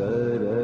ก็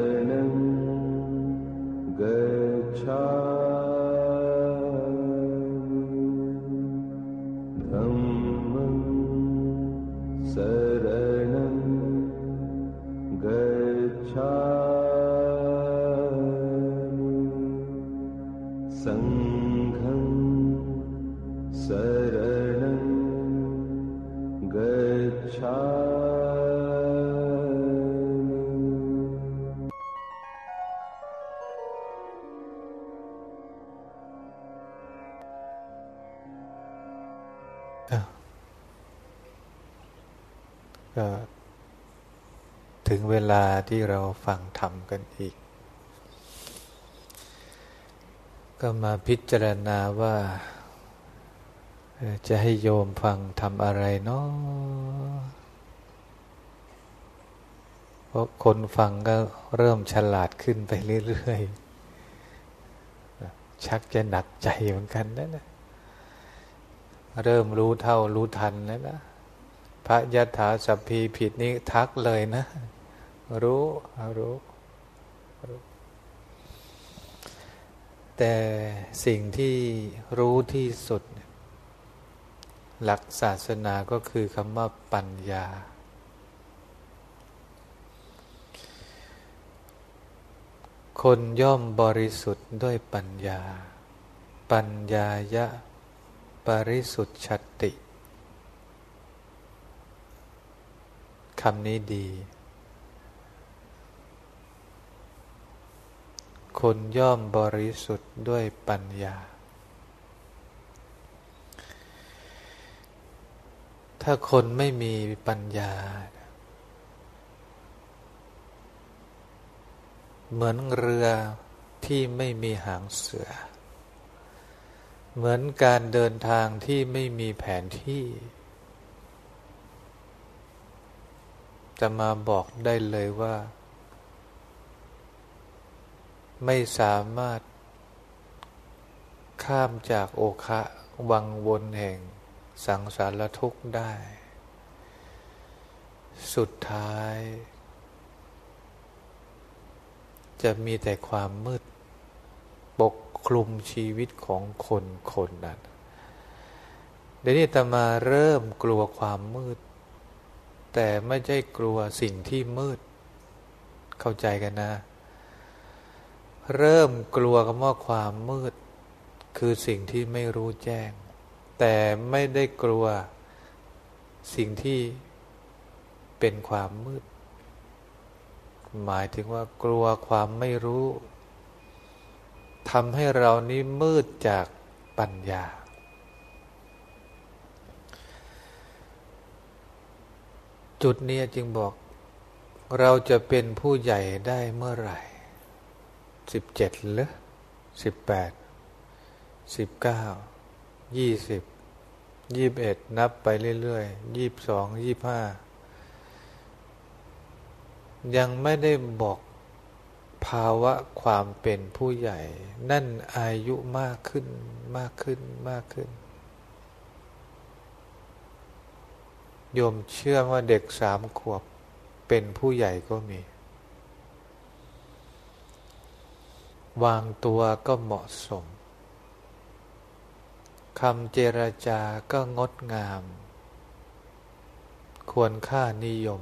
ลาที่เราฟังธรรมกันอีก ก็มาพิจารณาว่า จะให้โยมฟังทำอะไรเนาะเพราะคนฟังก็เริ่มฉลาดขึ้นไปเรื่อยๆ ชักจะหนักใจเหมือนกันนะนะเริ่มรู้เท่ารู้ทันแล้วนะพระยะถาสัพพีผิดนี่ทักเลยนะ รู้รู้รู้ แต่สิ่งที่รู้ที่สุด หลักศาสนาก็คือคำว่าปัญญา คนย่อมบริสุทธิ์ด้วยปัญญา ปัญญายะปริสุทธิ์ชติคำนี้ดี คนย่อมบริสุทธิ์ด้วยปัญญา ถ้าคนไม่มีปัญญา เหมือนเรือที่ไม่มีหางเสือ เหมือนการเดินทางที่ไม่มีแผนที่ จะมาบอกได้เลยว่า ไม่สามารถข้ามจากโอคะวังวนแห่งสังสารทุกข์ได้ สุดท้าย จะมีแต่ความมืด ปกคลุมชีวิตของคนคนนั้นเดี๋ยวนี้ตมาเริ่มกลัวความมืด แต่ไม่ใช่กลัวสิ่งที่มืด เข้าใจกันนะ เริ่มกลัวคำว่าความมืด คือสิ่งที่ไม่รู้แจ้ง แต่ไม่ได้กลัวสิ่งที่เป็นความมืด หมายถึงว่ากลัวความไม่รู้ทำให้เรานี้มืดจากปัญญา จุดนี้จึงบอก เราจะเป็นผู้ใหญ่ได้เมื่อไหร่ สิบเจ็ดหรือสิบแปดสิบเก้ายี่สิบยี่บเอ็ดนับไปเรื่อยๆยี่บสองยี่บห้ายังไม่ได้บอกภาวะความเป็นผู้ใหญ่ นั่นอายุมากขึ้นมากขึ้นมากขึ้น โยมเชื่อว่าเด็กสามขวบเป็นผู้ใหญ่ก็มี วางตัวก็เหมาะสมคำเจรจาก็งดงาม ควรค่านิยม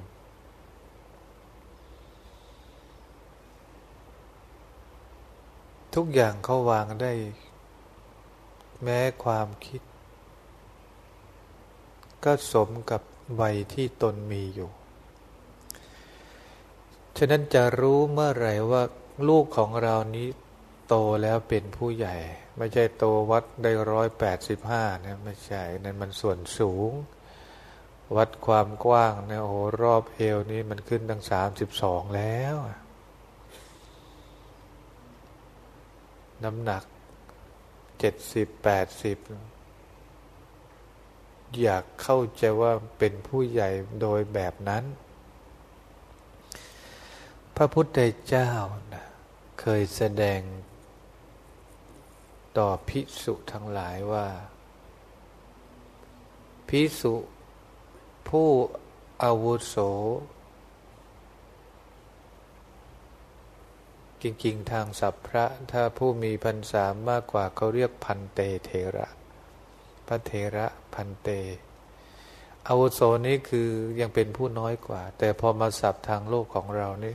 ทุกอย่างเขาวางได้ แม้ความคิด ก็สมกับวัยที่ตนมีอยู่ ฉะนั้นจะรู้เมื่อไหร่ว่าลูกของเรานี้ โตแล้วเป็นผู้ใหญ่ ไม่ใช่โตวัดได้ร้อยแปดสิบห้านะไม่ใช่นั่นมันส่วนสูง วัดความกว้างเนี่ยโอ้รอบเอวนี้มันขึ้นตั้งสามสิบสองแล้ว น้ำหนักเจ็ดสิบแปดสิบอยากเข้าใจว่าเป็นผู้ใหญ่โดยแบบนั้น พระพุทธเจ้านะเคยแสดง ต่อพิสุทั้งหลายว่าพิสุผู้อาวุโส จริง ๆ ทางสัพพระถ้าผู้มีพรรษามากกว่าเขาเรียกพันเตเทระพระเทระพันเต อาวุโสนี้คือยังเป็นผู้น้อยกว่า แต่พอมาสับทางโลกของเรานี่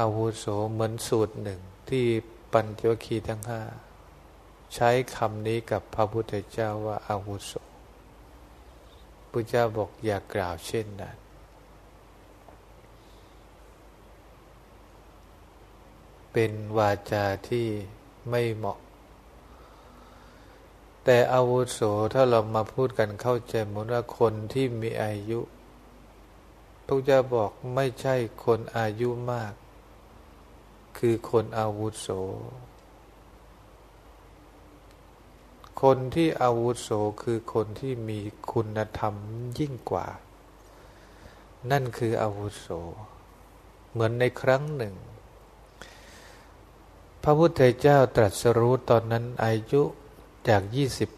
อาวุโสเหมือนสูตรหนึ่งที่ปัญจวคีทั้งห้า ใช้คำนี้กับพระพุทธเจ้าว่าอาวุโสพระเจ้าบอกอย่ากล่าวเช่นนั้น เป็นวาจาที่ไม่เหมาะ แต่อาวุโสถ้าเรามาพูดกันเข้าใจหมดว่าคนที่มีอายุพระเจ้าบอกไม่ใช่คนอายุมาก คือคนอาวุโส คนที่อาวุโสคือคนที่มีคุณธรรมยิ่งกว่า นั่นคืออาวุโส เหมือนในครั้งหนึ่ง พระพุทธเจ้าตรัสรู้ตอนนั้นอายุจาก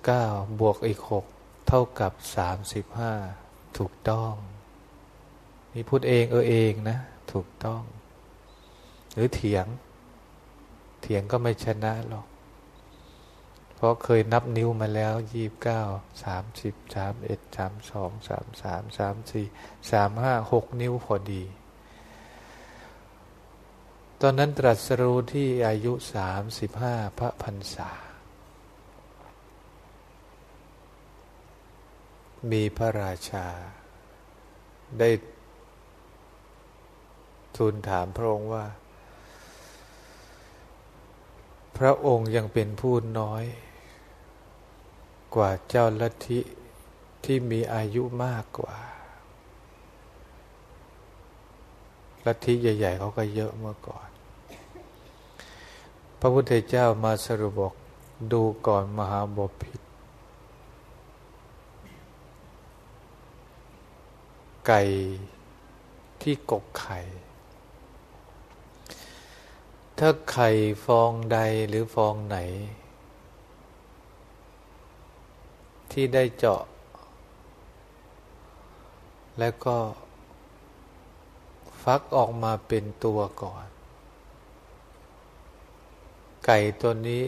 29 บวกอีก 6 เท่ากับ 35 ถูกต้องนี่พูดเองเออเองนะ ถูกต้อง หรือเถียง เถียงก็ไม่ชนะหรอก เพราะเคยนับนิ้วมาแล้วยี่บเก้าสามสิบสามเอ็ดสามสองสามสามสามสี่สามห้าหกนิ้วพอดี ตอนนั้นตรัสรู้ที่อายุสามสิบห้าพระพรรษา มีพระราชา ได้ทูลถามพระองค์ว่า พระองค์ยังเป็นผู้น้อย กว่าเจ้าลัทธิที่มีอายุมากกว่า ลัทธิใหญ่ ๆเขาก็เยอะเมื่อก่อน พระพุทธเจ้ามาสรุปบอกดูก่อนมหาบพิษไก่ที่กกไข่ ถ้าไข่ฟองใดหรือฟองไหน ที่ได้เจาะ แล้วก็ฟักออกมาเป็นตัวก่อน ไก่ตัวนี้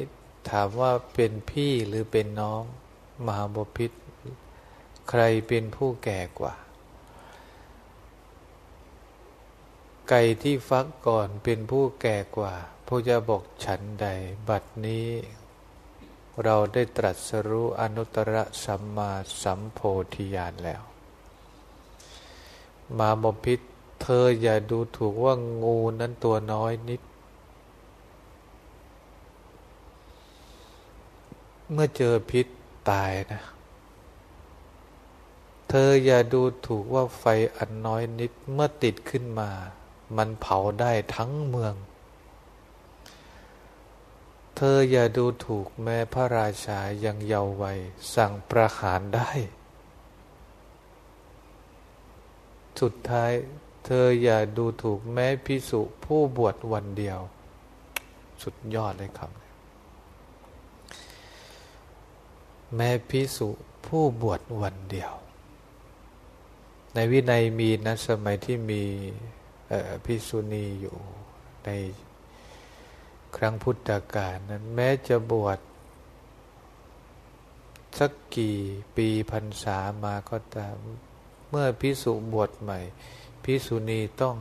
ถามว่าเป็นพี่หรือเป็นน้อง มหาบพิษใครเป็นผู้แก่กว่า ไก่ที่ฟักก่อนเป็นผู้แก่กว่าพระจะบอกฉันใด บัดนี้ เราได้ตรัสรู้อนุตตรสัมมาสัมโพธิญาณแล้ว มาบมพิษเธออย่าดูถูกว่างูนั้นตัวน้อยนิด เมื่อเจอพิษตายนะ เธออย่าดูถูกว่าไฟอันน้อยนิด เมื่อติดขึ้นมา มันเผาได้ทั้งเมือง เธออย่าดูถูกแม้พระราชายังเยาว์วัยสั่งประหารได้ สุดท้าย เธออย่าดูถูกแม้พิสุผู้บวชวันเดียว สุดยอดเลยครับ แม้พิสุผู้บวชวันเดียว ในวินัยมีนะสมัยที่มีพิสุณีอยู่ใน ครั้งพุทธกาลนั้นแม้จะบวชสักกี่ปีพรรษามาก็ตาม เมื่อพิสุบวชใหม่ พิสุณีต้อง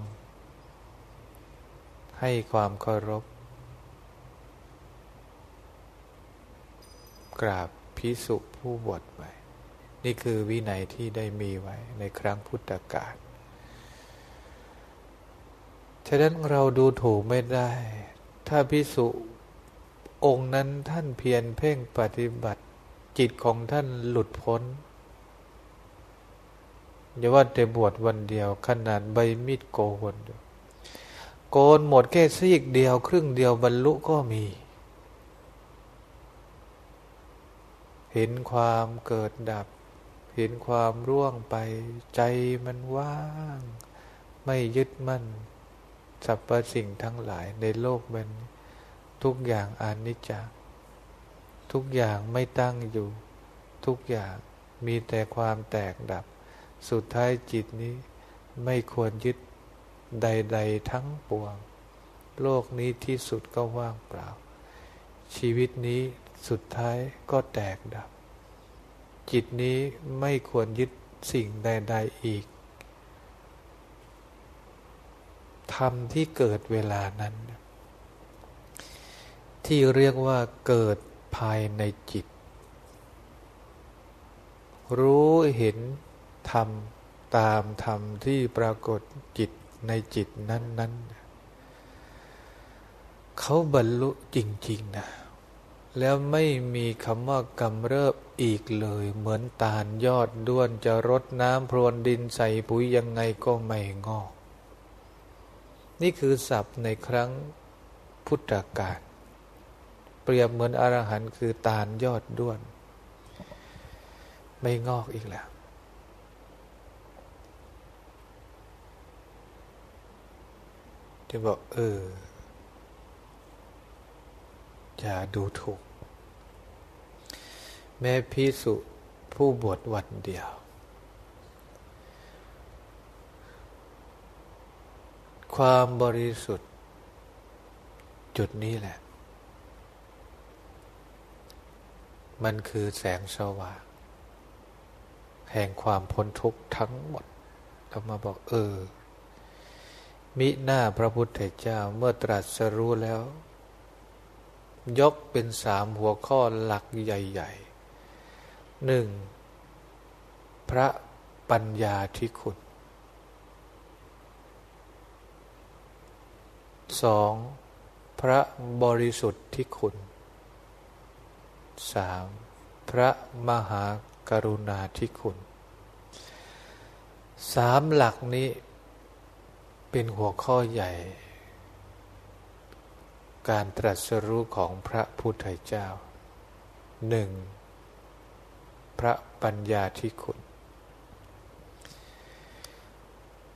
ให้ความเคารพ กราบพิสุผู้บวชใหม่ นี่คือวินัยที่ได้มีไว้ในครั้งพุทธกาลฉะนั้นเราดูถูกไม่ได้ ถ้าพิสุองค์นั้นท่านเพียรเพ่งปฏิบัติ จิตของท่านหลุดพ้นอย่าว่าแต่บวชวันเดียว ขนาดใบมีดโกนโกนหมดแค่ซีกเดียว ครึ่งเดียวบรรลุก็มี เห็นความเกิดดับ เห็นความร่วงไป ใจมันว่าง ไม่ยึดมั่น สรรพสิ่งทั้งหลายในโลกมันทุกอย่างอนิจจ์ทุกอย่างไม่ตั้งอยู่ ทุกอย่างมีแต่ความแตกดับ สุดท้ายจิตนี้ไม่ควรยึดใด ๆ ทั้งปวง โลกนี้ที่สุดก็ว่างเปล่า ชีวิตนี้สุดท้ายก็แตกดับ จิตนี้ไม่ควรยึดสิ่งใด ๆ อีก ธรรมที่เกิดเวลานั้น ที่เรียกว่าเกิดภายในจิต รู้เห็นธรรมตามธรรมที่ปรากฏจิตในจิตนั้น ๆ เขาบรรลุจริง ๆ นะ แล้วไม่มีคำว่ากำเริบอีกเลย เหมือนตาลยอดด้วนจะรดน้ำพรวนดินใส่ปุ๋ยยังไงก็ไม่งอก นี่คือศัพท์ในครั้งพุทธกาลเปรียบเหมือนอรหันต์คือตาลยอดด้วน ไม่งอกอีกแล้ว จะบอก เออ อย่าดูถูก แม้พิสุผู้บวชวันเดียว ความบริสุทธิ์ จุดนี้แหละ มันคือแสงสว่างแห่งความพ้นทุกข์ทั้งหมดเรามาบอกเออ มิหน้าพระพุทธเจ้าเมื่อตรัสรู้แล้ว ยกเป็นสามหัวข้อหลักใหญ่ๆหนึ่งพระปัญญาที่คุณ สองพระบริสุทธิ์ที่คุณสามพระมหากรุณาที่คุณสามหลักนี้เป็นหัวข้อใหญ่ การตรัสรู้ของพระพุทธเจ้าหนึ่งพระปัญญาที่คุณ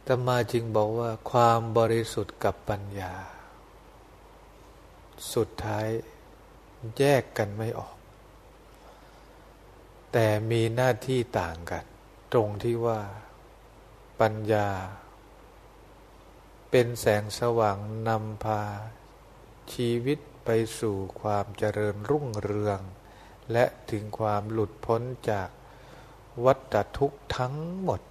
ตมาจึงบอกว่าความบริสุทธิ์กับปัญญา สุดท้ายแยกกันไม่ออก แต่มีหน้าที่ต่างกัน ตรงที่ว่า ปัญญา เป็นแสงสว่างนำพา ชีวิตไปสู่ความเจริญรุ่งเรือง และถึงความหลุดพ้นจากวัฏทุกข์ทั้งหมด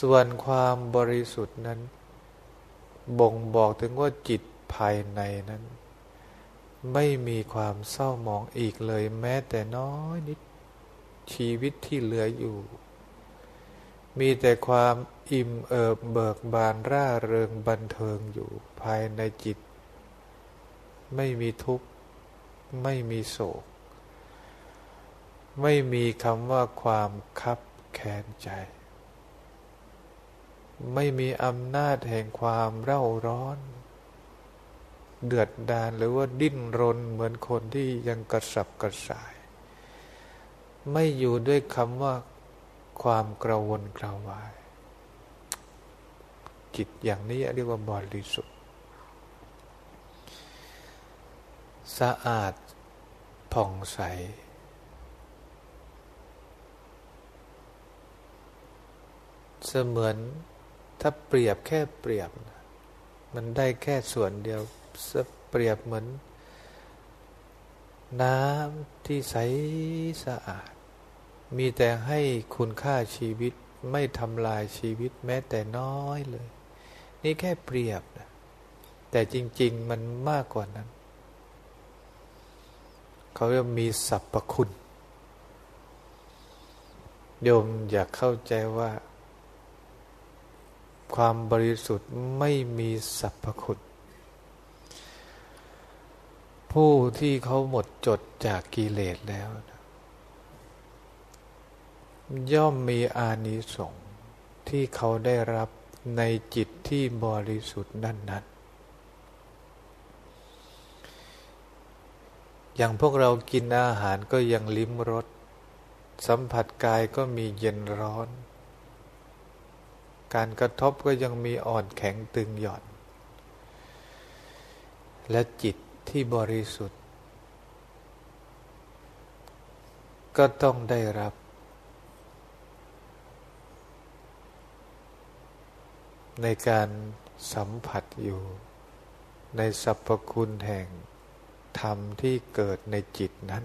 ส่วนความบริสุทธิ์นั้น บ่งบอกถึงว่าจิตภายในนั้น ไม่มีความเศร้าหมองอีกเลยแม้แต่น้อยนิดชีวิตที่เหลืออยู่ มีแต่ความอิ่มเอิบเบิกบานร่าเริงบันเทิงอยู่ภายในจิต ไม่มีทุกข์ ไม่มีโศก ไม่มีคำว่าความคับแค้นใจ ไม่มีอำนาจแห่งความเร่าร้อน เดือดดาลหรือว่าดิ้นรนเหมือนคนที่ยังกระสับกระส่าย ไม่อยู่ด้วยคำว่าความกระวนกระวาย จิตอย่างนี้เรียกว่าบริสุทธิ์ สะอาดผ่องใสเสมือน ถ้าเปรียบแค่เปรียบ มันได้แค่ส่วนเดียวเปรียบเหมือน น้ำที่ใสสะอาด มีแต่ให้คุณค่าชีวิตไม่ทำลายชีวิตแม้แต่น้อยเลย นี่แค่เปรียบนะแต่จริง ๆ มันมากกว่านั้น เขาเรียกมีสรรพคุณ โยมอยากเข้าใจว่า ความบริสุทธิ์ไม่มีสรรพคุณ ผู้ที่เขาหมดจดจากกิเลสแล้ว ย่อมมีอานิสงส์ที่เขาได้รับในจิตที่บริสุทธิ์นั่นนั้นอย่างพวกเรากินอาหารก็ยังลิ้มรสสัมผัสกายก็มีเย็นร้อน การกระทบก็ยังมีอ่อนแข็งตึงหย่อน และจิตที่บริสุทธิ์ ก็ต้องได้รับ ในการสัมผัสอยู่ ในสรรพคุณแห่งธรรมที่เกิดในจิตนั้น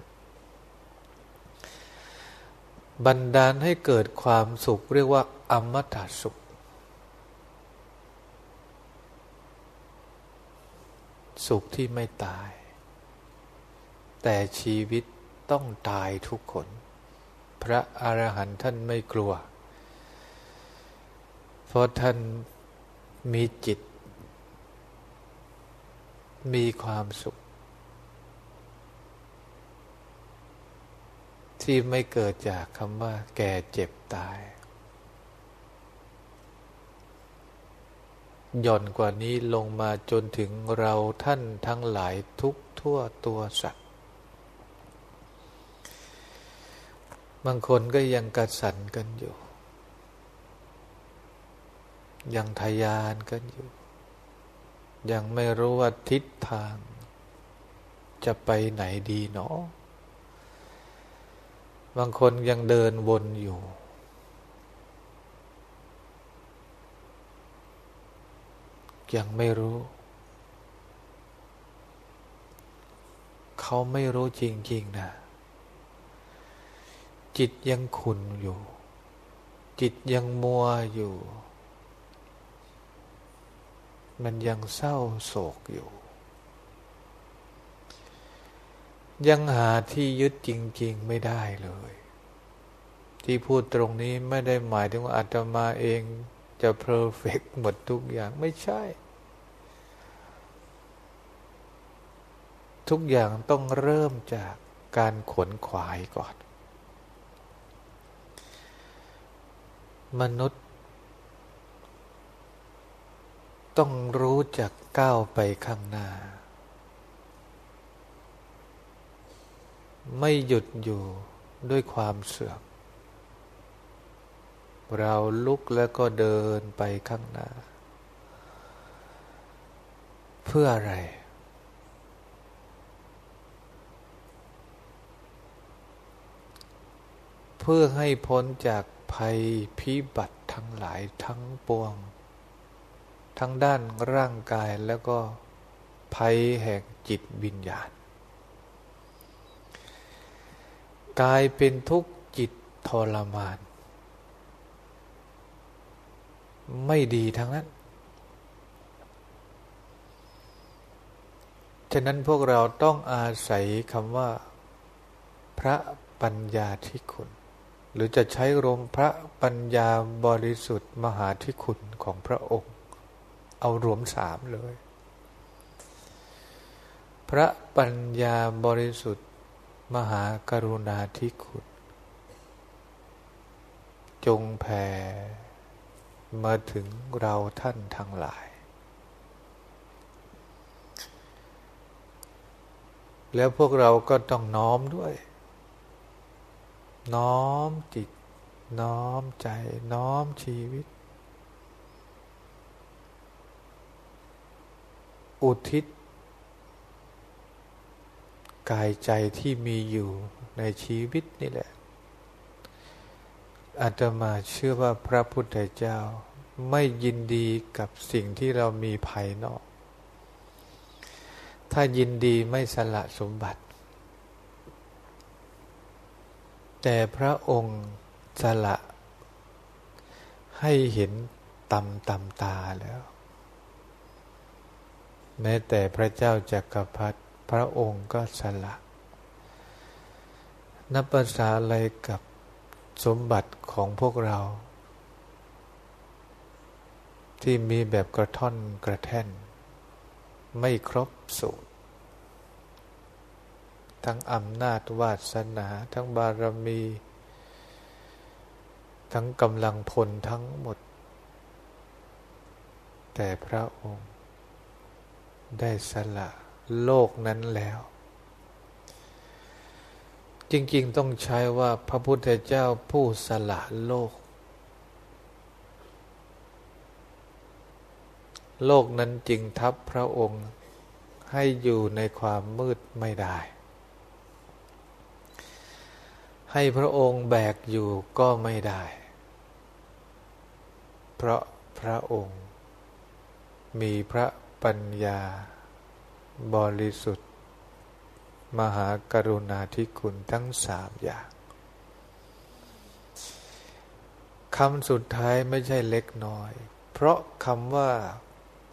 บันดาลให้เกิดความสุขเรียกว่าอมตะสุข สุขที่ไม่ตาย แต่ชีวิตต้องตายทุกคน พระอรหันต์ท่านไม่กลัว เพราะท่านมีจิต มีความสุข ที่ไม่เกิดจากคำว่า แก่เจ็บตาย หย่อนกว่านี้ลงมาจนถึงเราท่านทั้งหลายทุกทั่วตัวสัตว์ บางคนก็ยังกระสันกันอยู่ ยังทยานกันอยู่ ยังไม่รู้ว่าทิศทาง จะไปไหนดีเนาะบางคนยังเดินวนอยู่ ยังไม่รู้ เขาไม่รู้จริง ๆ นะ จิตยังขุนอยู่ จิตยังมัวอยู่ มันยังเศร้าโศกอยู่ ยังหาที่ยึดจริง ๆ ไม่ได้เลย ที่พูดตรงนี้ไม่ได้หมายถึงว่าอาตมาเอง จะเพอร์เฟกหมดทุกอย่างไม่ใช่ ทุกอย่างต้องเริ่มจากการขวนขวายก่อน มนุษย์ ต้องรู้จักก้าวไปข้างหน้า ไม่หยุดอยู่ด้วยความเสื่อม เราลุกแล้วก็เดินไปข้างหน้า เพื่ออะไร เพื่อให้พ้นจากภัยพิบัติทั้งหลายทั้งปวง ทั้งด้านร่างกายแล้วก็ภัยแห่งจิตวิญญาณ กายเป็นทุกข์จิตทรมาน ไม่ดีทั้งนั้น ฉะนั้นพวกเราต้องอาศัยคำว่า พระปัญญาที่คุณ หรือจะใช้รมพระปัญญาบริสุทธิ์มหาที่คุณของพระองค์ เอารวมสามเลย พระปัญญาบริสุทธิ์มหากรุณาธิคุณ จงแผ่ มาถึงเราท่านทั้งหลาย แล้วพวกเราก็ต้องน้อมด้วย น้อมจิต น้อมใจ น้อมชีวิต อุทิศ กายใจที่มีอยู่ในชีวิตนี่แหละ อาตมาเชื่อว่าพระพุทธเจ้าไม่ยินดีกับสิ่งที่เรามีภายนอก ถ้ายินดีไม่สละสมบัติ แต่พระองค์สละให้เห็นตำตำตาแล้ว แม้แต่พระเจ้าจักรพรรดิพระองค์ก็สละ นับภาษาอะไรกับ สมบัติของพวกเรา ที่มีแบบกระท่อนกระแท่น ไม่ครบสูตร ทั้งอำนาจวาสนา ทั้งบารมี ทั้งกำลังพลทั้งหมด แต่พระองค์ได้สละโลกนั้นแล้ว จริง ๆ ต้องใช้ว่าพระพุทธเจ้าผู้สละโลก โลกนั้นจริงทับพระองค์ให้อยู่ในความมืดไม่ได้ ให้พระองค์แบกอยู่ก็ไม่ได้ เพราะพระองค์ มีพระปัญญาบริสุทธิ มหากรุณาธิคุณทั้งสามอย่างคำสุดท้ายไม่ใช่เล็กน้อย เพราะคำว่า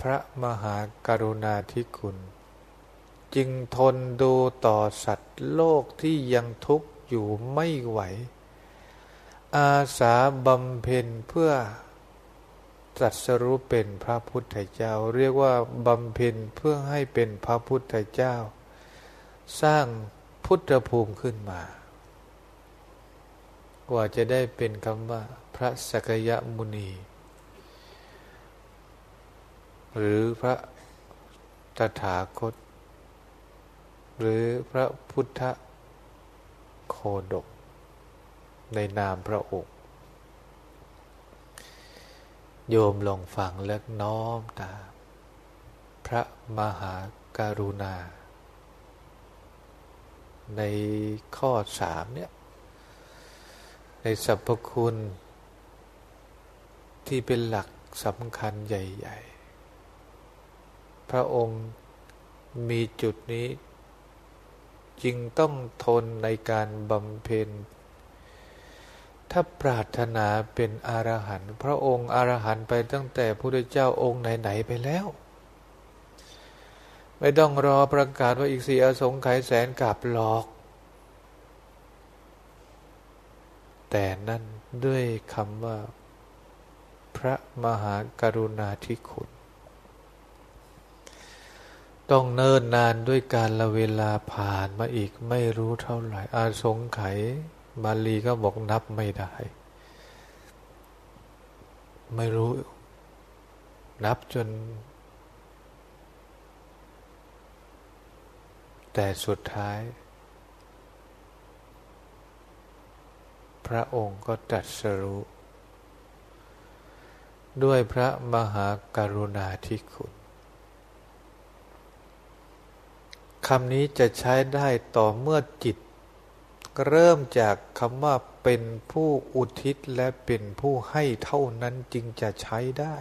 พระมหากรุณาธิคุณ จึงทนดูต่อสัตว์โลกที่ยังทุกข์อยู่ไม่ไหว อาสาบำเพ็ญเพื่อตรัสรู้เป็นพระพุทธเจ้า เรียกว่าบำเพ็ญเพื่อให้เป็นพระพุทธเจ้า สร้างพุทธภูมิขึ้นมา กว่าจะได้เป็นคำว่า พระสกยมุนี หรือพระตถาคต หรือพระพุทธโคดก ในนามพระองค์ โยมลองฟังและน้อมตามพระมหาการุณา ในข้อสามเนี่ยในสรรพคุณที่เป็นหลักสำคัญใหญ่ ๆ พระองค์มีจุดนี้ จึงต้องทนในการบำเพ็ญ ถ้าปรารถนาเป็นอรหันต์พระองค์อรหันต์ไปตั้งแต่พระเจ้าองค์ไหน ๆ ไปแล้ว ไม่ต้องรอประกาศว่าอีกสี่อสงไขยแสนกับหลอก แต่นั่นด้วยคำว่า พระมหากรุณาธิคุณ ต้องเนิ่นนานด้วยการละเวลาผ่านมาอีกไม่รู้เท่าไหร่อาสงไขยมาลีก็บอกนับไม่ได้ ไม่รู้ นับจน แต่สุดท้าย พระองค์ก็ตรัสรู้ด้วยพระมหากรุณาธิคุณคำนี้จะใช้ได้ต่อเมื่อจิต เริ่มจากคำว่าเป็นผู้อุทิศและเป็นผู้ให้เท่านั้นจึงจะใช้ได้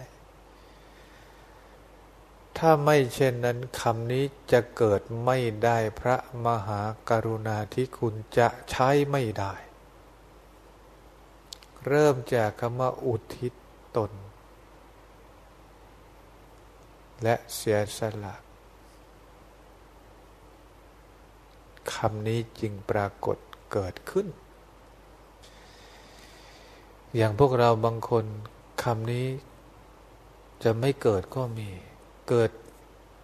ถ้าไม่เช่นนั้นคำนี้จะเกิดไม่ได้พระมหากรุณาธิคุณจะใช้ไม่ได้ เริ่มจากคำว่าอุทิศตน และเสียสละคำนี้จึงปรากฏเกิดขึ้น อย่างพวกเราบางคนคำนี้จะไม่เกิดก็มี เกิด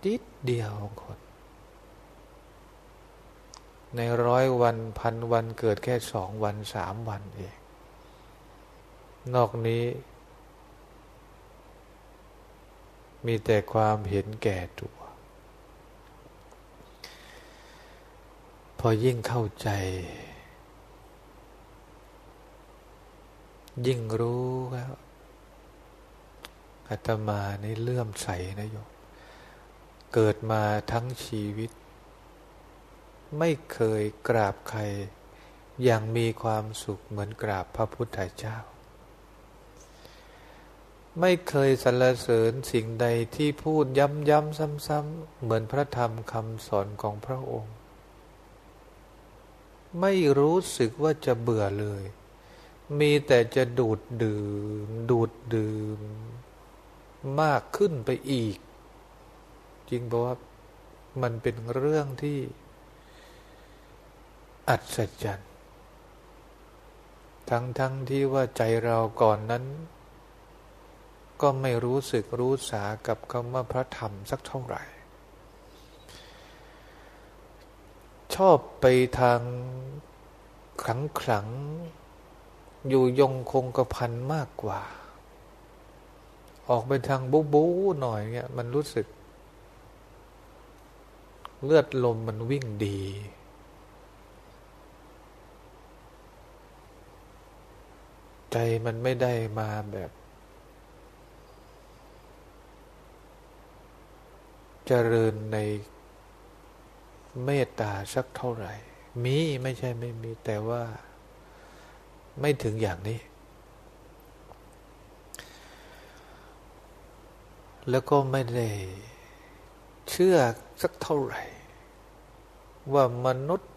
นิดเดียวบางคน ในร้อยวันพันวันเกิดแค่สองวันสามวันเอง นอกนี้ มีแต่ความเห็นแก่ตัว พอยิ่งเข้าใจ ยิ่งรู้แล้วอาตมาในเลื่อมใสนะโยม เกิดมาทั้งชีวิต ไม่เคยกราบใคร อย่างมีความสุขเหมือนกราบพระพุทธเจ้า ไม่เคยสรรเสริญสิ่งใดที่พูดย้ำๆซ้ำๆเหมือนพระธรรมคำสอนของพระองค์ ไม่รู้สึกว่าจะเบื่อเลย มีแต่จะดูดดื่ม ดูดดื่ม มากขึ้นไปอีก จริงเพราะว่ามันเป็นเรื่องที่อัศจรรย์ทั้งๆทที่ว่าใจเราก่อนนั้น ก็ไม่รู้สึกรู้สากับคำว่าพระธรรมสักเท่าไหร่ ชอบไปทางขลังขลัง อยู่ยงคงกระพันมากกว่า ออกไปทางบูบูหน่อยเนี่ยมันรู้สึก เลือดลมมันวิ่งดี ใจมันไม่ได้มาแบบ เจริญในเมตตาสักเท่าไหร่ มีไม่ใช่ไม่มีแต่ว่าไม่ถึงอย่างนี้ แล้วก็ไม่ได้เชื่อ สักเท่าไหร่ ว่ามนุษย์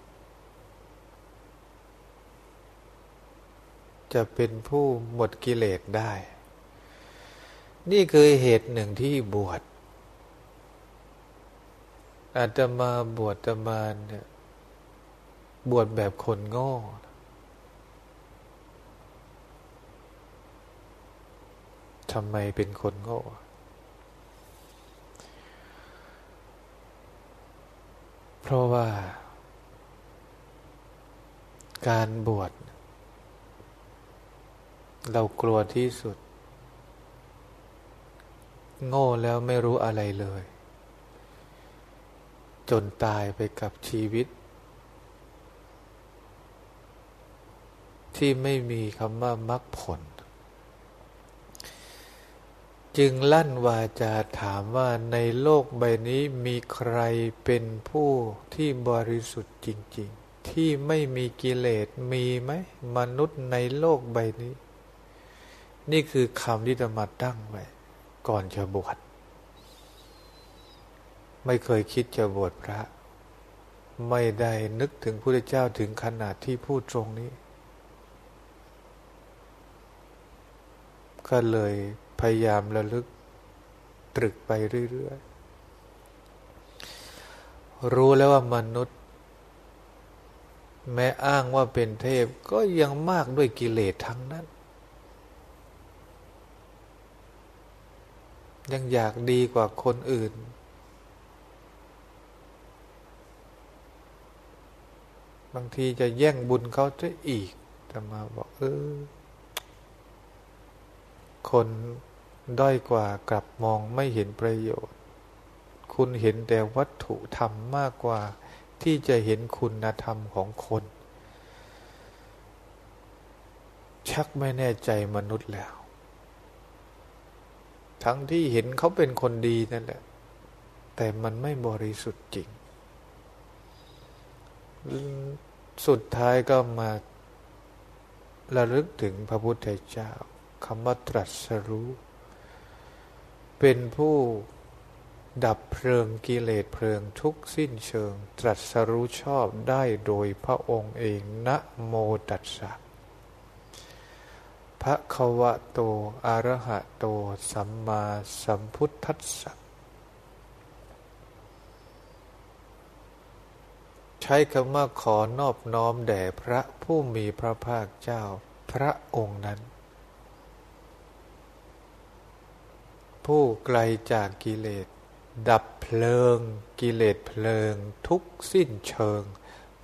จะเป็นผู้หมดกิเลสได้ นี่คือเหตุหนึ่งที่บวชอาตมาบวชตมาเนี่ยบวชแบบคนโง่ทำไมเป็นคนโง่ เพราะว่า การบวชเรากลัวที่สุด โง่แล้วไม่รู้อะไรเลย จนตายไปกับชีวิต ที่ไม่มีคำว่ามรรคผล จึงลั่นวาจาถามว่าในโลกใบนี้มีใครเป็นผู้ที่บริสุทธิ์จริง ๆ ที่ไม่มีกิเลสมีไหมมนุษย์ในโลกใบนี้ นี่คือคำที่ธรรมาตั้งไว้ก่อนจะบวชไม่เคยคิดจะบวชพระ ไม่ได้นึกถึงพระเจ้าถึงขนาดที่พูดตรงนี้ ก็เลย พยายามระลึกตรึกไปเรื่อยๆ รู้แล้วว่ามนุษย์ แม้อ้างว่าเป็นเทพก็ยังมากด้วยกิเลสทั้งนั้น ยังอยากดีกว่าคนอื่นบางทีจะแย่งบุญเขาจะอีกแต่มาบอกเออ คน ด้อยกว่ากลับมองไม่เห็นประโยชน์ คุณเห็นแต่วัตถุธรรมมากกว่าที่จะเห็นคุณธรรมของคน ชักไม่แน่ใจมนุษย์แล้ว ทั้งที่เห็นเขาเป็นคนดีนั่นแหละ แต่มันไม่บริสุทธิ์จริง สุดท้ายก็มาระลึกถึงพระพุทธเจ้าคำว่าตรัสรู้ เป็นผู้ดับเพลิงกิเลสเพลิงทุกสิ้นเชิง ตรัสรู้ชอบได้โดยพระองค์เองนะโมตัสสะพระควะโตอรหะโต สัมมาสัมพุทธัสสะใช้คำว่าขอนอบน้อมแด่พระผู้มีพระภาคเจ้าพระองค์นั้น ผู้ไกลจากกิเลส ดับเพลิง กิเลสเพลิง ทุกสิ้นเชิง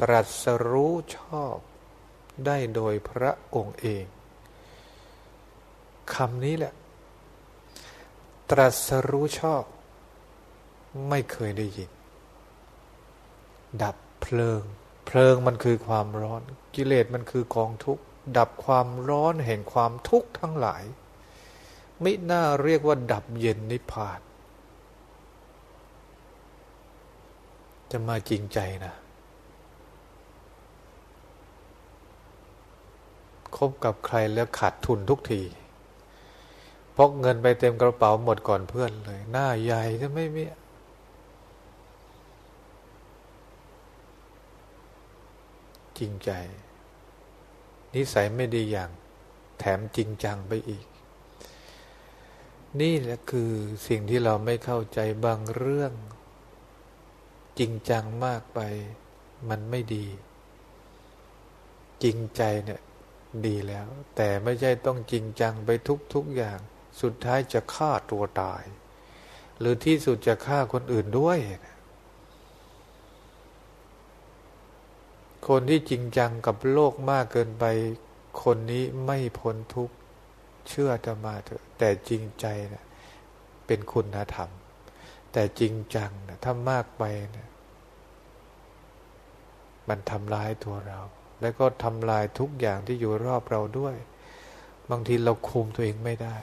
ตรัสรู้ชอบได้โดยพระองค์เองคำนี้แหละ ตรัสรู้ชอบ ไม่เคยได้ยิน ดับเพลิง เพลิงมันคือความร้อน กิเลสมันคือกองทุกข์ ดับความร้อนแห่งความทุกข์ทั้งหลาย ไม่น่าเรียกว่า ดับเย็นนิพพาน จะมาจริงใจนะ คบกับใครแล้วขาดทุนทุกทีพกเงินไปเต็มกระเป๋าหมดก่อนเพื่อนเลย หน้าใหญ่จะไม่มีจริงใจ นิสัยไม่ดีอย่าง แถมจริงจังไปอีก นี่แหละคือสิ่งที่เราไม่เข้าใจบางเรื่อง จริงจังมากไป มันไม่ดี จริงใจเนี่ย ดีแล้ว แต่ไม่ใช่ต้องจริงจังไปทุกๆอย่าง สุดท้ายจะฆ่าตัวตาย หรือที่สุดจะฆ่าคนอื่นด้วย คนที่จริงจังกับโลกมากเกินไป คนนี้ไม่พ้นทุกเชื่อจะมาเถอะ แต่จริงใจนะเป็นคุณธรรม แต่จริงจังนะถ้ามากไปนะมันทำลายตัวเรา แล้วก็ทำลายทุกอย่างที่อยู่รอบเราด้วย บางทีเราคุมตัวเองไม่ได้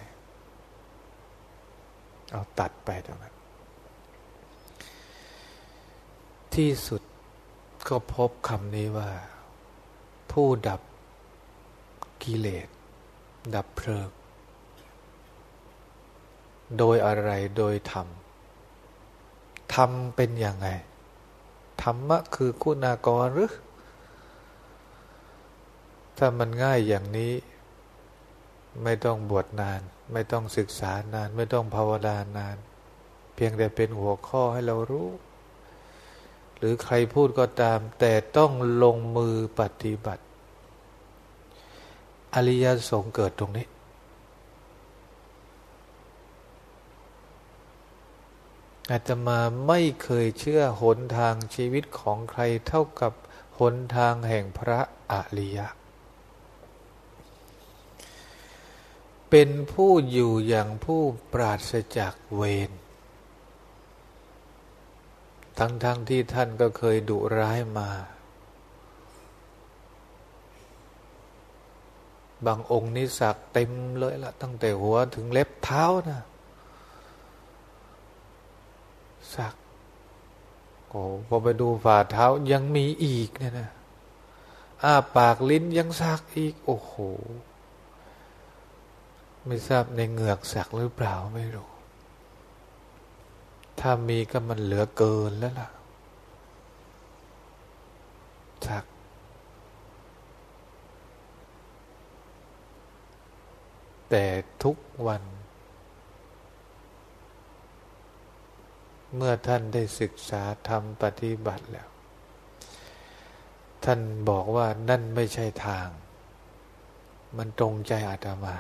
เอาตัดไปตรงนั้น ที่สุดก็พบคำนี้ว่า ผู้ดับกิเลส ดับเพลิง โดยอะไรโดยธรรมธรรมเป็นย่างไง ธรรมะคือคุณากรหรือ ถ้ามันง่ายอย่างนี้ ไม่ต้องบวชนาน ไม่ต้องศึกษานาน ไม่ต้องภาวนานาน เพียงแต่เป็นหัวข้อให้เรารู้ หรือใครพูดก็ตาม แต่ต้องลงมือปฏิบัติ อริยสงเกิดตรงนี้ อาตมาไม่เคยเชื่อหนทางชีวิตของใครเท่ากับหนทางแห่งพระอริยะ เป็นผู้อยู่อย่างผู้ปราศจากเวร ทั้งๆทที่ท่านก็เคยดุร้ายมา บางองค์นิสักเต็มเลยละตั้งแต่หัวถึงเล็บเท้านะ สักโอ้พอไปดูฝ่าเท้ายังมีอีกเนี่ยนะอ้าปากลิ้นยังสักอีก โอ้โห ไม่ทราบในเหงือกสักหรือเปล่าไม่รู้ ถ้ามีก็มันเหลือเกินแล้วล่ะสักแต่ทุกวัน เมื่อท่านได้ศึกษาทำปฏิบัติแล้ว ท่านบอกว่านั่นไม่ใช่ทาง มันตรงใจอาตมา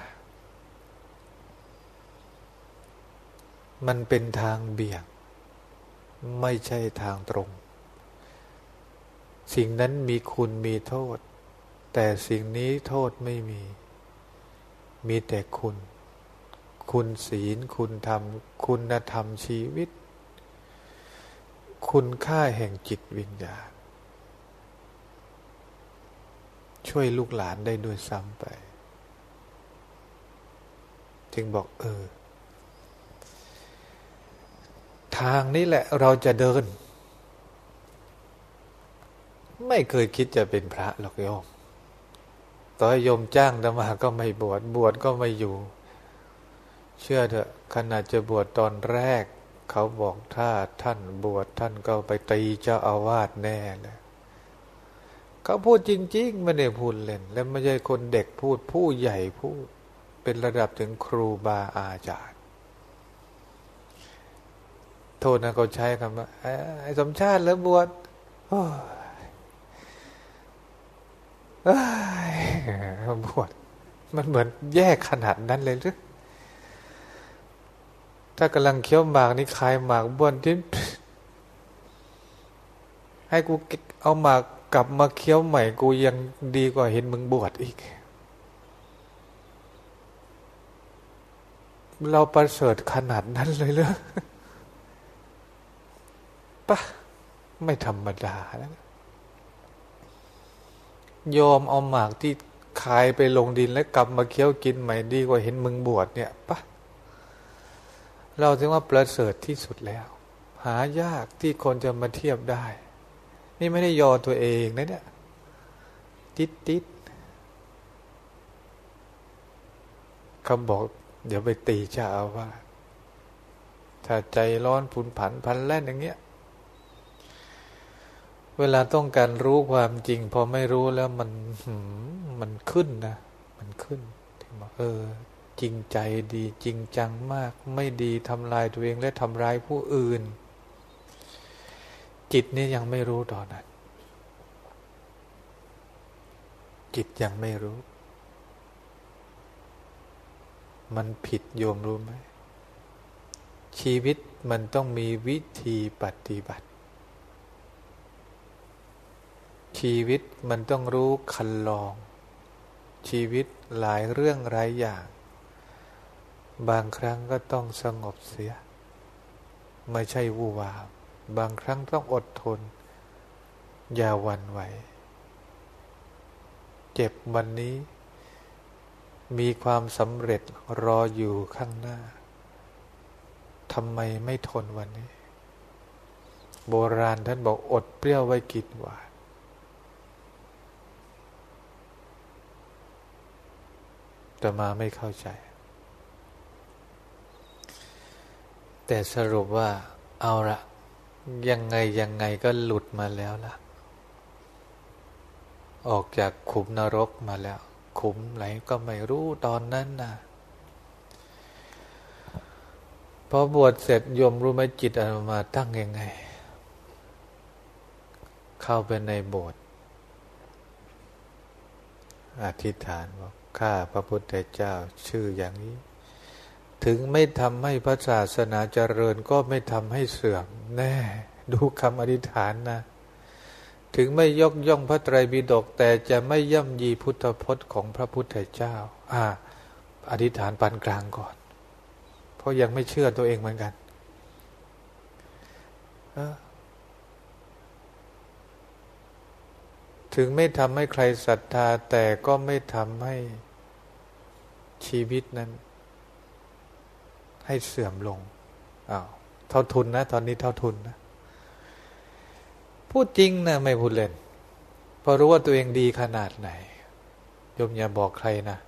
มันเป็นทางเบี่ยง ไม่ใช่ทางตรง สิ่งนั้นมีคุณมีโทษ แต่สิ่งนี้โทษไม่มี มีแต่คุณ คุณศีล คุณธรรม คุณธรรมชีวิต คุณค่าแห่งจิตวิญญาณ ช่วยลูกหลานได้ด้วยซ้ำไป จึงบอกเออ ทางนี้แหละเราจะเดิน ไม่เคยคิดจะเป็นพระหรอกโยมต่อยมจ้างธรรมาก็ไม่บวชบวชก็ไม่อยู่ เชื่อเถอะขนาดจะบวชตอนแรก เขาบอกถ้าท่านบวชท่านก็ไปตีเจ้าอาวาสแน่เลยเขาพูดจริง ๆ ไม่ได้พูดเล่น และไม่ใช่คนเด็กพูดผู้ใหญ่พูด เป็นระดับถึงครูบาอาจารย์ โทษนะเขาใช้คำว่าไอ้สมชาติแล้วบวชบวชมันเหมือนแยกขนาดนั้นเลยหรือ ถ้ากำลังเคี้ยวหมากนี่คายหมากบ้วนทิ้นให้กูเอาหมากกลับมาเคี้ยวใหม่กูยังดีกว่าเห็นมึงบวชอีก เราประเสริฐขนาดนั้นเลยเลยปะไม่ธรรมดาแล้วยอมเอาหมากที่คายไปลงดินแล้วกลับมาเคี้ยวกินใหม่ดีกว่าเห็นมึงบวชเนี่ยปะ เราถึงว่าประเสริฐที่สุดแล้ว หายากที่คนจะมาเทียบได้ นี่ไม่ได้ยอตัวเองนะเนี่ยติดติดเขาบอก เดี๋ยวไปตีเจ้าว่า ถ้าใจร้อนผุนผันพันแล่นอย่างเงี้ย เวลาต้องการรู้ความจริง พอไม่รู้แล้วมันมันขึ้นนะ มันขึ้นถึงบอกเออ จริงใจดีจริงจังมาก ไม่ดีทำลายตัวเองและทำร้ายผู้อื่น จิตนี่ยังไม่รู้ตอนนั้นจิตยังไม่รู้ มันผิดโยมรู้ไหม ชีวิตมันต้องมีวิธีปฏิบัติ ชีวิตมันต้องรู้คันลอง ชีวิตหลายเรื่องหลายอย่าง บางครั้งก็ต้องสงบเสีย ไม่ใช่วูวาบางครั้งต้องอดทน อย่าวันไหว เจ็บวันนี้ มีความสำเร็จรออยู่ข้างหน้าทำไมไม่ทนวันนี้ โบราณท่านบอกอดเปรี้ยวไว้กินหวานแต่มาไม่เข้าใจ แต่สรุปว่าเอาละยังไงยังไงก็หลุดมาแล้วล่ะ ออกจากขุมนรกมาแล้ว ขุมไหนก็ไม่รู้ตอนนั้นนะพอบวชเสร็จยมรู้ไหมจิตออกมาตั้งยังไง เข้าไปในโบสถ์อธิษฐานว่าข้าพระพุทธเจ้าชื่ออย่างนี้ ถึงไม่ทำให้พระศาสนาเจริญก็ไม่ทำให้เสื่อมแน่ ดูคำอธิษฐานนะ ถึงไม่ยกย่องพระไตรปิฎกแต่จะไม่ย่ำยีพุทธพจน์ของพระพุทธเจ้า อ่า อธิษฐานปานกลางก่อน เพราะยังไม่เชื่อตัวเองเหมือนกันถึงไม่ทำให้ใครศรัทธาแต่ก็ไม่ทำให้ชีวิตนั้น ให้เสื่อมลงอ้าวเท่าทุนนะ ตอนนี้เท่าทุนนะพูดจริงนะไม่พูดเล่นเพราะรู้ว่าตัวเองดีขนาดไหนโยมอย่าบอกใครนะ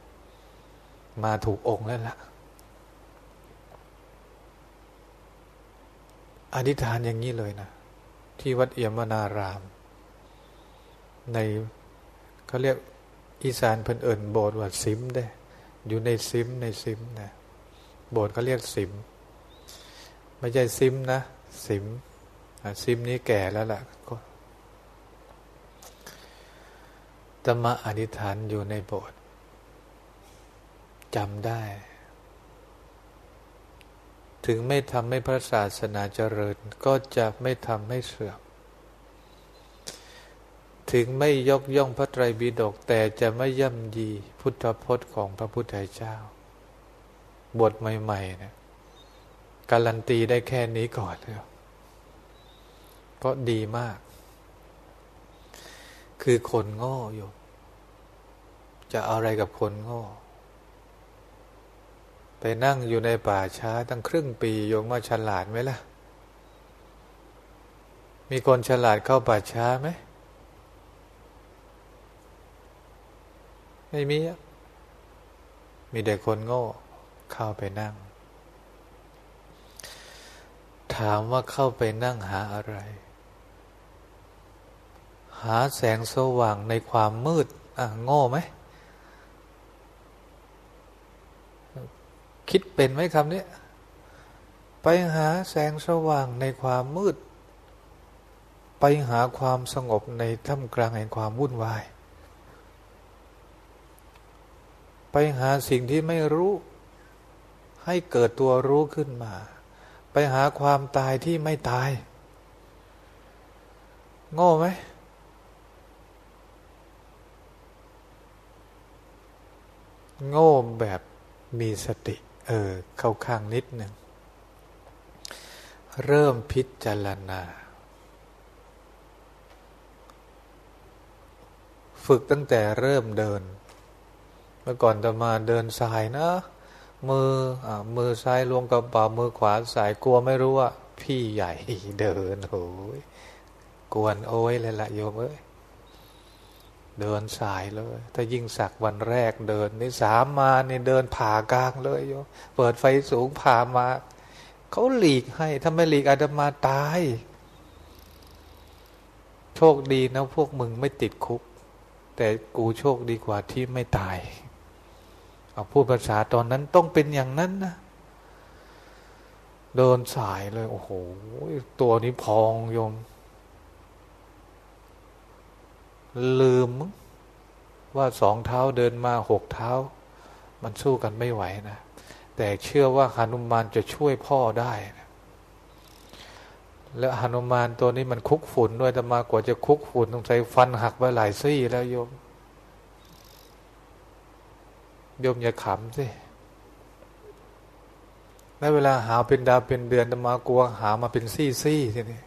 มาถูกองค์แล้วล่ะอธิษฐานอย่างนี้เลยนะ ที่วัดเอี่ยมวนาราม ในเขาเรียกอีสานเพิ่นเอิญโบสถ์ว่าซิมได้ อยู่ในซิมในซิมนะ โบสถ์เขาเรียกซิม ไม่ใช่ซิมนะซิมซิมนี้แก่แล้วล่ะก็ตมาอธิษฐานอยู่ในโบสถ์จำได้ ถึงไม่ทำให้พระศาสนาเจริญ ก็จะไม่ทำให้เสื่อม ถึงไม่ยกย่องพระไตรปิฎกแต่จะไม่ย่ำยีพุทธพจน์ของพระพุทธเจ้า บทใหม่ๆนะการันตีได้แค่นี้ก่อนเลยก็ดีมาก คือคนโง่อยู่ จะอาอะไรกับคนโง่ ไปนั่งอยู่ในป่าช้าตั้งครึ่งปีโยมว่าฉลาดไหมล่ะ มีคนฉลาดเข้าป่าช้าไหมไม่มี มีแต่คนโง่ เข้าไปนั่ง ถามว่าเข้าไปนั่งหาอะไร หาแสงสว่างในความมืด อะโง่ไหม คิดเป็นไหมคำนี้ ไปหาแสงสว่างในความมืด ไปหาความสงบในท่ามกลางแห่งความวุ่นวายไปหาสิ่งที่ไม่รู้ ให้เกิดตัวรู้ขึ้นมา ไปหาความตายที่ไม่ตาย โง่ไหมโง่แบบมีสติ เออ เข้าข้างนิดหนึ่ง เริ่มพิจารณา ฝึกตั้งแต่เริ่มเดิน เมื่อก่อนจะมาเดินสายนะ มืออมือซ้ายลวงกระเป๋ามือขวาสายกลัวไม่รู้ว่า พี่ใหญ่เดินโอ้ยกวนโอ้ยเลยละโยมเอ้ยเดินสายเลย ถ้ายิ่งสักวันแรกเดินนี่สามมานี่เดินผ่ากลางเลยโยมเปิดไฟสูงผ่ามาเขาหลีกให้ ถ้าไม่หลีกอาตมาตาย โชคดีนะพวกมึงไม่ติดคุก แต่กูโชคดีกว่าที่ไม่ตาย เอาพูดภาษาตอนนั้นต้องเป็นอย่างนั้นนะเดินสายเลย โอ้โห ตัวนี้พองโยม ลืมว่าสองเท้าเดินมาหกเท้า มันสู้กันไม่ไหวนะ แต่เชื่อว่าหนุมานจะช่วยพ่อได้นะแล้วหนุมานตัวนี้มันคุกฝุ่นด้วยแต่มากว่าจะคุกฝุ่นต้องใช้ฟันหักไปหลายซี่แล้วโยม โยมอย่าขำสิแล้วเวลาหาเป็นดาวเป็นเดือนจะมากลัวหามาเป็นซี่ซี่ทีนี้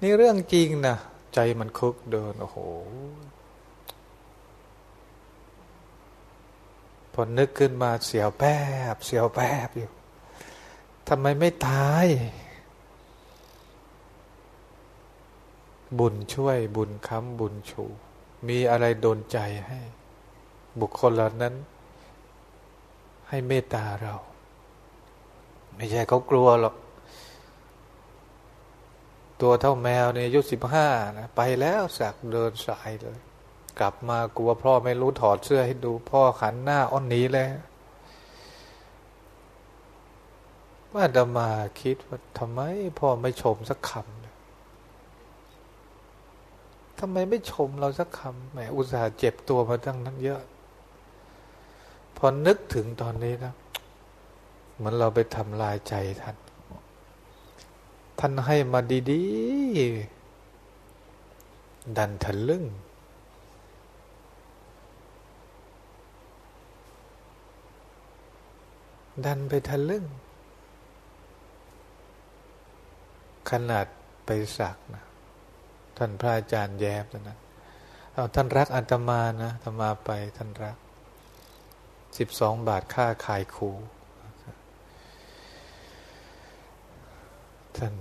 นี่เรื่องจริงนะใจมันคุกเดิน โอ้โห พอนึกขึ้นมาเสียวแปบ เสียวแปบอยู่ทำไมไม่ตาย บุญช่วยบุญค้ำบุญชู มีอะไรโดนใจให้ บุคคลเหล่านั้น ให้เมตตาเรา ไม่ใช่เขากลัวหรอก ตัวเท่าแมวเนี่ยอายุสิบห้านะไปแล้วสักเดินสายเลย กลับมากลัวพ่อไม่รู้ถอดเสื้อให้ดูพ่อขันหน้าอ้อนหนีเลยว่าดมาคิดว่าทำไมพ่อไม่ชมสักคำทำไมไม่ชมเราสักคำแหมอุตส่าห์เจ็บตัวมาตั้งนั้นเยอะ อนึกถึงตอนนี้นะเหมือนเราไปทำลายใจท่าน ท่านให้มาดีๆ ดันทะลึ่ง ดันไปทะลึ่ง ขนาดไปสักนะ ท่านพระอาจารย์แย้มนะเอาท่านรักอัตมานะธรรมาไปท่านรัก สิบสองบาทค่าขายครูท่าน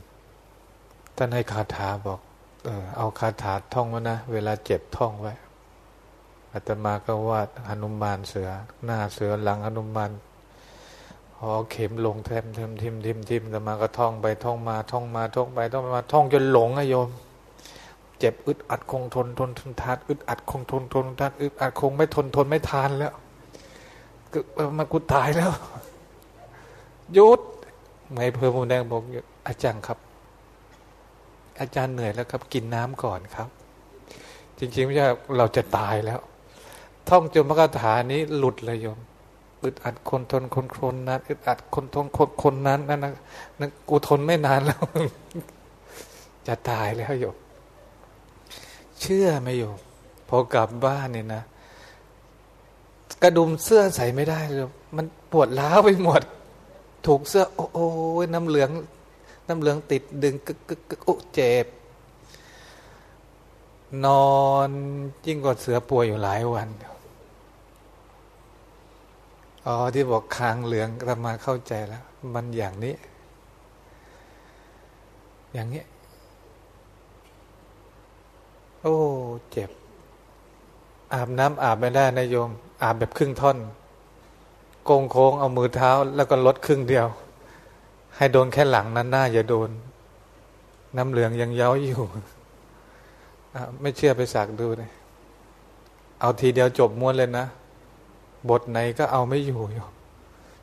ท่านให้คาถาบอกเออเอาคาถาท่องไว้นะ เวลาเจ็บท่องไว้อาตมาก็วาดหนุมานเสือ หน้าเสือหลังหนุมานพอเข็มลงแทมเทมทิมทิมทิมอาตมาก็ท่องไปท่องมาท่องมาท่องไปท่องมาท่องจนหลงอะโยม เจ็บอึดอัดคงทนทนทนทานอึดอัดคงทนทนทานอึดอัดคงไม่ทนทนไม่ทานแล้ว มันกูตายแล้วยุดไม่เพิ่มมูแดงบอกอาจารย์ครับ อาจารย์เหนื่อยแล้วครับ กินน้ำก่อนครับ จริงๆไม่ใช่เราจะตายแล้ว ท่องจนมกถานี้หลุดเลยโยมอึดอัดคนทนคนคนนั้นอึดอัดคนทนคนคนนั้นนั่นนะกูทนไม่นานแล้ว จะตายแล้วโยมเชื่อไหมโยมพอกลับบ้านเนี่ยนะ กระดุมเสื้อใส่ไม่ได้เลยมันปวดล้าไปหมด ถูกเสื้อ โอ้โอ้น้ำเหลือง น้ำเหลืองติดดึงกึกกึกกึกโอ้เจ็บ นอนยิ่งกว่าเสือป่วยอยู่หลายวันอ๋อที่บอกคางเหลืองเรามาเข้าใจแล้ว มันอย่างนี้ อย่างนี้ โอ้ เจ็บ อาบน้ำอาบไม่ได้นะโยม อาบแบบครึ่งท่อนโกงโค้งเอามือเท้า แล้วก็ลดครึ่งเดียว ให้โดนแค่หลังนั้นหน้าอย่าโดน น้ำเหลืองยังเย้าอยู่ไม่เชื่อไปสักดูเลยเอาทีเดียวจบม้วนเลยนะ บทไหนก็เอาไม่อยู่อยู่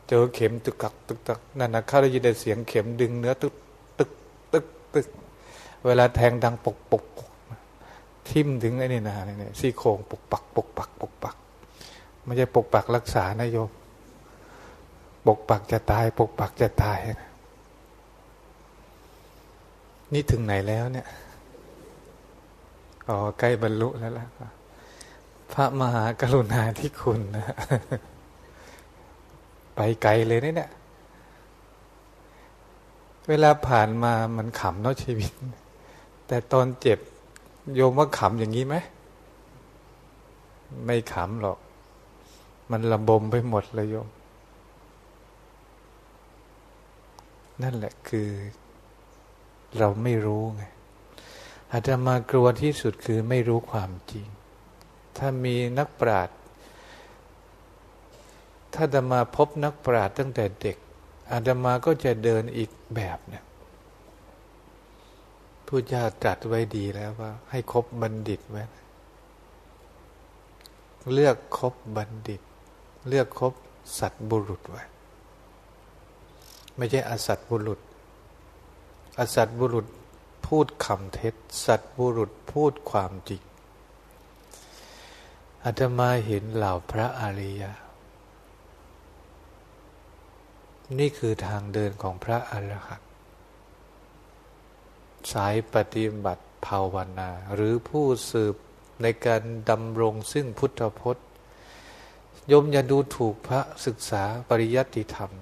เจอเข็มตึกกักตึกตักนั่นนะข้าได้ยินแต่เสียงเข็มดึงเนื้อตึกตึกตึกตึกเวลาแทงดังปกปกทิ่มถึงไอ้นี่นะเนี่ยซี่โครงปกปักปกปักปกปัก ไม่ใช่ปกปักรักษานะโยมปกปักจะตาย ปกปักจะตาย นี่ถึงไหนแล้วเนี่ยอ๋อใกล้บรรลุแล้วล่ะพระมหากรุณาธิคุณนะไปไกลเลยเนี่ย เวลาผ่านมามันขำเนาะชีวิต แต่ตอนเจ็บ โยมว่าขำอย่างนี้ไหม ไม่ขำหรอก มันระบมไปหมดเลยโยม นั่นแหละคือ เราไม่รู้ไงอาจจะมากลัวที่สุดคือไม่รู้ความจริง ถ้ามีนักปราชญ์ถ้าจะมาพบนักปราชญ์ตั้งแต่เด็กอาตมาก็จะเดินอีกแบบเนี่ยพุทธเจ้าตรัสไว้ดีแล้วว่า ให้คบบัณฑิตไว้ เลือกคบบัณฑิต เลือกคบสัตบุรุษไว้ ไม่ใช่อสัตบุรุษ อสัตบุรุษพูดคำเท็จ สัตบุรุษพูดความจริงอาตมาเห็นเหล่าพระอริยนี่คือทางเดินของพระอรหันต์สายปฏิบัติภาวนา หรือผู้สืบในการดำรงซึ่งพุทธพจน์ ยมอย่าดูถูกพระศึกษาปริยัติธรรม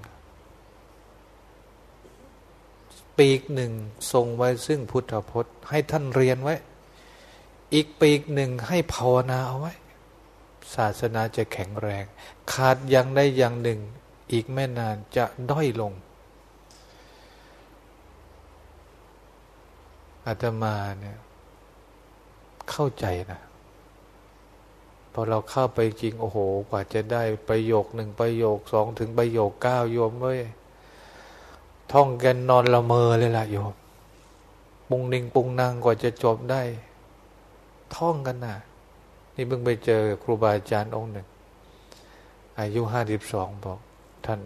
ปีกหนึ่งทรงไว้ซึ่งพุทธพจน์ ให้ท่านเรียนไว้ อีกปีกหนึ่งให้ภาวนาเอาไว้ ศาสนาจะแข็งแรง ขาดอย่างใดอย่างหนึ่ง อีกไม่นานจะด้อยลงอาตมาเนี่ยเข้าใจนะ พอเราเข้าไปจริงโอ้โห กว่าจะได้ประโยคหนึ่งประโยคสองถึงประโยคเก้าโยมเว้ยท่องกันนอนละเมอเลยล่ะโยมปุงนิงปุงนางกว่าจะจบได้ ท่องกันนะนี่เพิ่งไปเจอครูบาอาจารย์องค์หนึ่ง อายุห้าสิบสองบอก ท่าน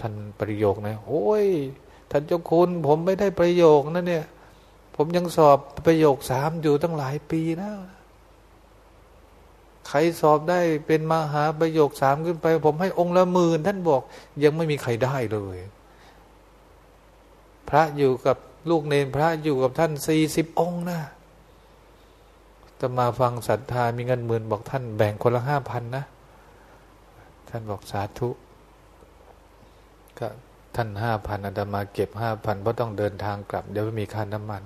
ท่านประโยคนะโอ้ย ท่านเจ้าคุณ ผมไม่ได้ประโยคนะเนี่ย ผมยังสอบประโยคสามอยู่ตั้งหลายปีนะ ใครสอบได้เป็นมหาประโยคสามขึ้นไป ผมให้องค์ละหมื่นท่านบอกยังไม่มีใครได้เลย พระอยู่กับลูกเนนพระอยู่กับท่านสี่สิบองค์นะจะมาฟังศรัทธามีเงินหมื่นบอกท่านแบ่งคนละห้าพันนะ ท่านบอกสาธุก็ท่านห้าพันอาตมาเก็บห้าพันเพราะต้องเดินทางกลับ เดี๋ยวไม่มีค่าน้ำมัน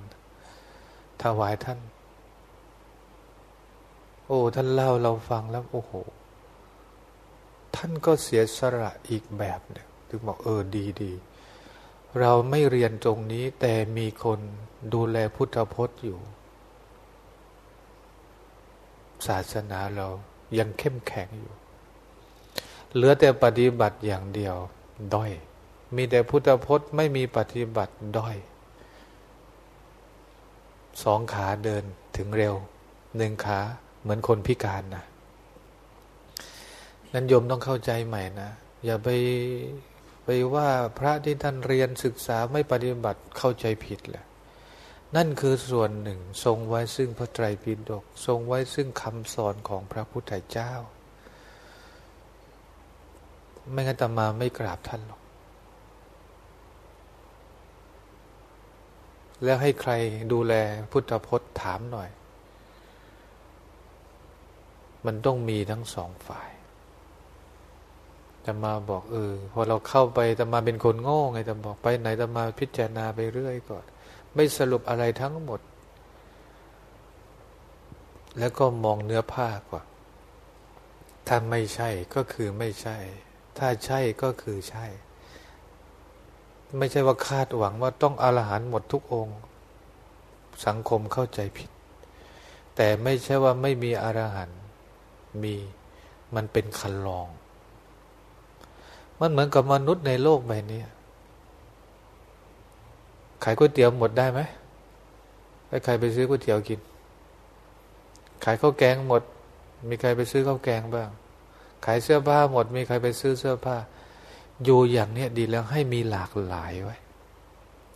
ถวายท่าน โอ้ท่านเล่าเราฟังแล้วโอ้โห ท่านก็เสียสละอีกแบบหนึ่งถึงบอกเออดีดีเราไม่เรียนตรงนี้แต่มีคนดูแลพุทธพจน์อยู่ ศาสนาเรายังเข้มแข็งอยู่ เหลือแต่ปฏิบัติอย่างเดียวด้อย มีแต่พุทธพจน์ไม่มีปฏิบัติด้อย สองขาเดินถึงเร็ว หนึ่งขา เหมือนคนพิการนะนั้นโยมต้องเข้าใจใหม่นะ อย่าไปไปว่าพระที่ท่านเรียนศึกษาไม่ปฏิบัติเข้าใจผิดแหละนั่นคือส่วนหนึ่งทรงไว้ซึ่งพระไตรปิฎกทรงไว้ซึ่งคำสอนของพระพุทธเจ้า ไม่งั้นตมาไม่กราบท่านหรอก แล้วให้ใครดูแลพุทธพจน์ถามหน่อย มันต้องมีทั้งสองฝ่ายจะมาบอกเออพอเราเข้าไปจะมาเป็นคนโง่ไงจะบอกไปไหนจะมาพิจารณาไปเรื่อยก่อน ไม่สรุปอะไรทั้งหมด แล้วก็มองเนื้อผ้าก่อนถ้าไม่ใช่ก็คือไม่ใช่ ถ้าใช่ก็คือใช่ ไม่ใช่ว่าคาดหวังว่าต้องอรหันหมดทุกองค์ สังคมเข้าใจผิด แต่ไม่ใช่ว่าไม่มีอรหันต์ มี มันเป็นคันลอง มันเหมือนกับมนุษย์ในโลกใบนี้ขายก๋วยเตี๋ยวหมดได้ไหมให้ใครไปซื้อก๋วยเตี๋ยวกิน ขายข้าวแกงหมด มีใครไปซื้อข้าวแกงบ้าง ขายเสื้อผ้าหมด มีใครไปซื้อเสื้อผ้า อยู่อย่างเนี้ยดีแล้วให้มีหลากหลายไว้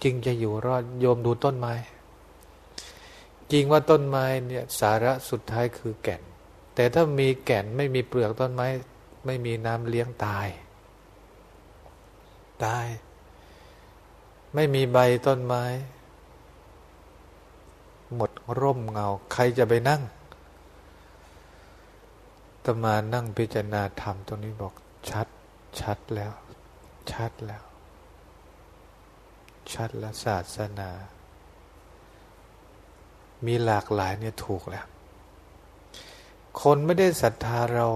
จริงจะอยู่รอดโยมดูต้นไม้จริงว่าต้นไม้เนี่ยสาระสุดท้ายคือแก่น แต่ถ้ามีแก่นไม่มีเปลือกต้นไม้ ไม่มีน้ำเลี้ยงตาย ตาย ไม่มีใบต้นไม้ หมดร่มเงา ใครจะไปนั่งตมานั่งพิจารณาธรรมตรงนี้บอกชัด ชัดแล้ว ชัดแล้ว ชัดแล้วศาสนา มีหลากหลายเนี่ยถูกแล้ว คนไม่ได้ศรัทธาเรา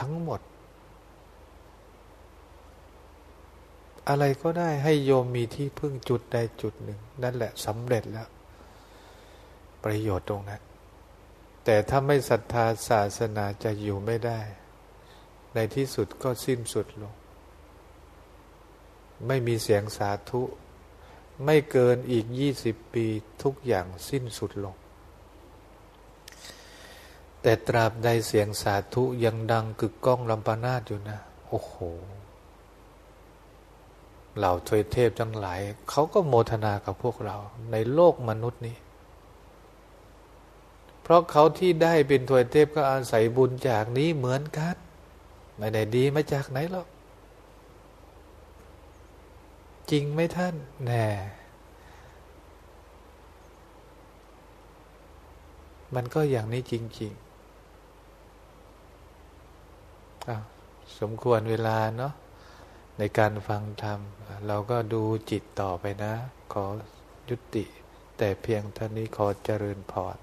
ทั้งหมด อะไรก็ได้ให้โยมมีที่พึ่งจุดใดจุดหนึ่ง นั่นแหละสำเร็จแล้ว ประโยชน์ตรงนั้น แต่ถ้าไม่ศรัทธาศาสนาจะอยู่ไม่ได้ ในที่สุดก็สิ้นสุดลง ไม่มีเสียงสาธุ ไม่เกินอีกยี่สิบปีทุกอย่างสิ้นสุดลง แต่ตราบใดเสียงสาธุยังดังกึกก้องลำปานาดอยู่นะ โอ้โห เหล่าทวยเทพทั้งหลาย เขาก็โมทนากับพวกเรา ในโลกมนุษย์นี้ เพราะเขาที่ได้เป็นทวยเทพก็อาศัยบุญจากนี้เหมือนกันไม่ได้ดีมาจากไหนหรอก จริงไหมท่านแน่มันก็อย่างนี้จริง ๆ สมควรเวลาเนาะในการฟังธรรม เราก็ดูจิตต่อไปนะ ขอยุติ แต่เพียงเท่านี้ขอเจริญพร